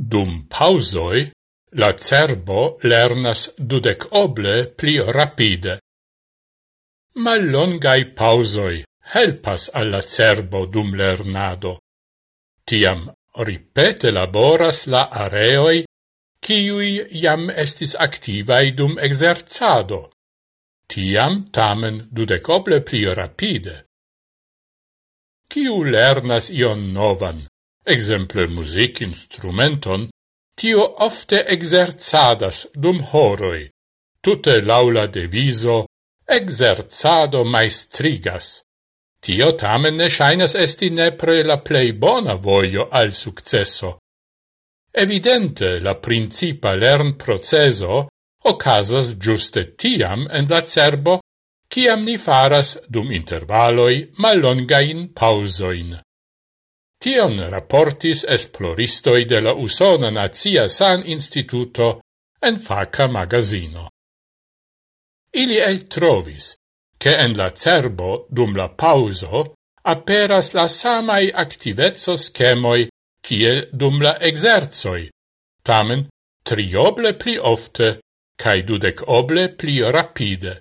Dum pausoi, la cerbo lernas dudec oble pli rapide. Mallongai pausoi helpas alla cerbo dum lernado. Tiam ripete laboras la areoi, ciui jam estis activai dum exerzado. Tiam tamen dudecoble pli rapide. Ciu lernas ion novan, exemple musicinstrumenton, tio ofte exerzadas dum horoi, tute laula deviso exerzado maestrigas. Tio tamen ne shainas esti nepre la plei bona voio al successo. Evidente la principa lern proceso ocasas giuste tiam en la cerbo, ciam ni faras dum intervaloi mallongain pausoin. Tion raportis esploristoi de la Usona Nazia San Instituto en faca magazino. Ili el trovis, che en la cerbo dum la pauso aperas la samai activezzo schemoi kiel dum la exerzoi, tamen trioble pli ofte cae dudec oble pli rapide.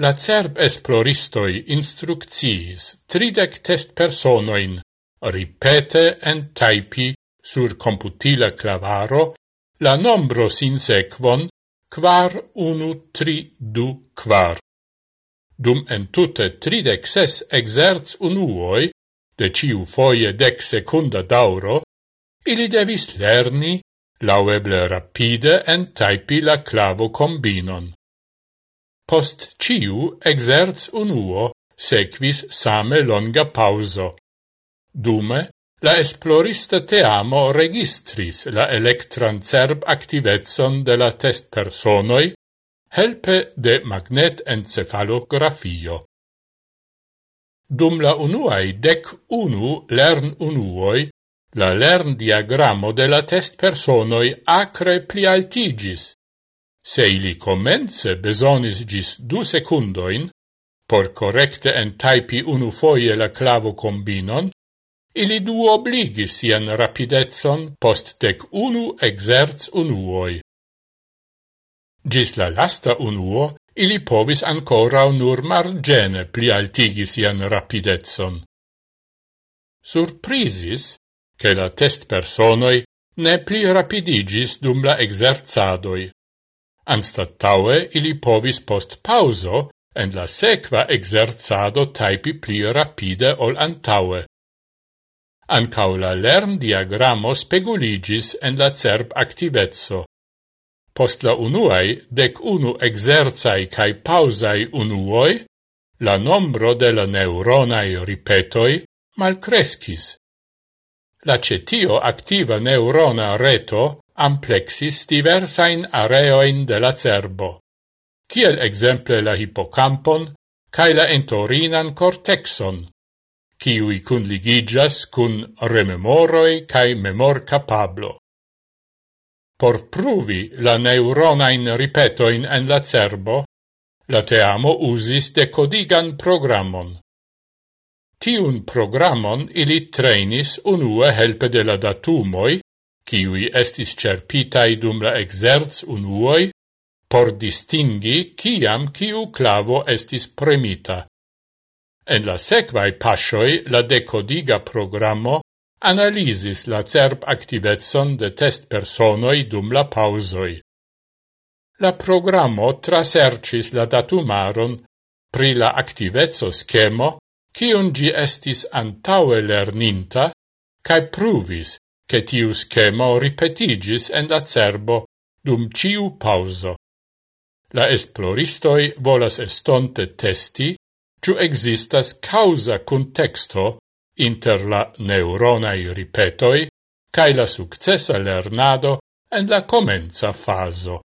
La cerb esploristoi instrucciis tridec test personoin ripete entaipi sur computila clavaro la nombro sin sequon quar unu tri du quar. Dum entute tridec ses exerz unuoi, de ciu foie dec secunda dauro, ili devis lerni laueble rapide entaipi la clavo combinon. Post ciu exerz unuo sequis same longa pauso. Dume, la esplorista teamo registris la electran cerb activetson de la test personoi helpe de magnet encefalografio. Dum la unuae dec unu lern unuoi, la lern diagramo de la test personoi acre pli altigis. Se ili comence besonis gis du secundoin, por correcte en taipi unu foie la clavo combinon, Ili du obligis sian rapidezon post dec unu exerts unuoi. Gis la lasta unuo, ili povis ancora nur margene pli altigi sian rapidezon. Surprisis, che la test personoi ne pli rapidigis dum la exerzadoi. Anstattaue ili povis post pauso en la sequa exerzado taipi pli rapide ol antaue. Ancau la lerndiagramo speguligis en la CERB activezzo. Post la unuai, dec unu exerzai cae pausai unuoi, la nombro de la neuronae ripetoi malcrescis. La cetio activa neurona reto amplexis diversain areoin de la cerbo, kiel exemple la hippocampon cae la entorinan cortexon kiui cunligigas cun rememoroi cae memor capablo. Por pruvi la neuronain ripetoin en la cerbo, la teamo usis decodigan programmon. Tiun programmon ili trainis unue helpe de la datumoi, kiui estis cerpitai dum la exerts unuoi, por distingi kiam kiu clavo estis premita. En la sekvaj pasioi, la decodiga programo analisis la CERP activetson de test personoi dum la pausoi. La programo trasercis la datumaron pri la activetso schemo cion gi estis antaue lerninta cae pruvis che tiu schemo ripetigis en la cerbo dum ciu pauso. La esploristoi volas estonte testi ciu existas causa contexto inter la neuronai ripetoi cae la successa lernado en la comenza faso.